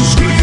is good.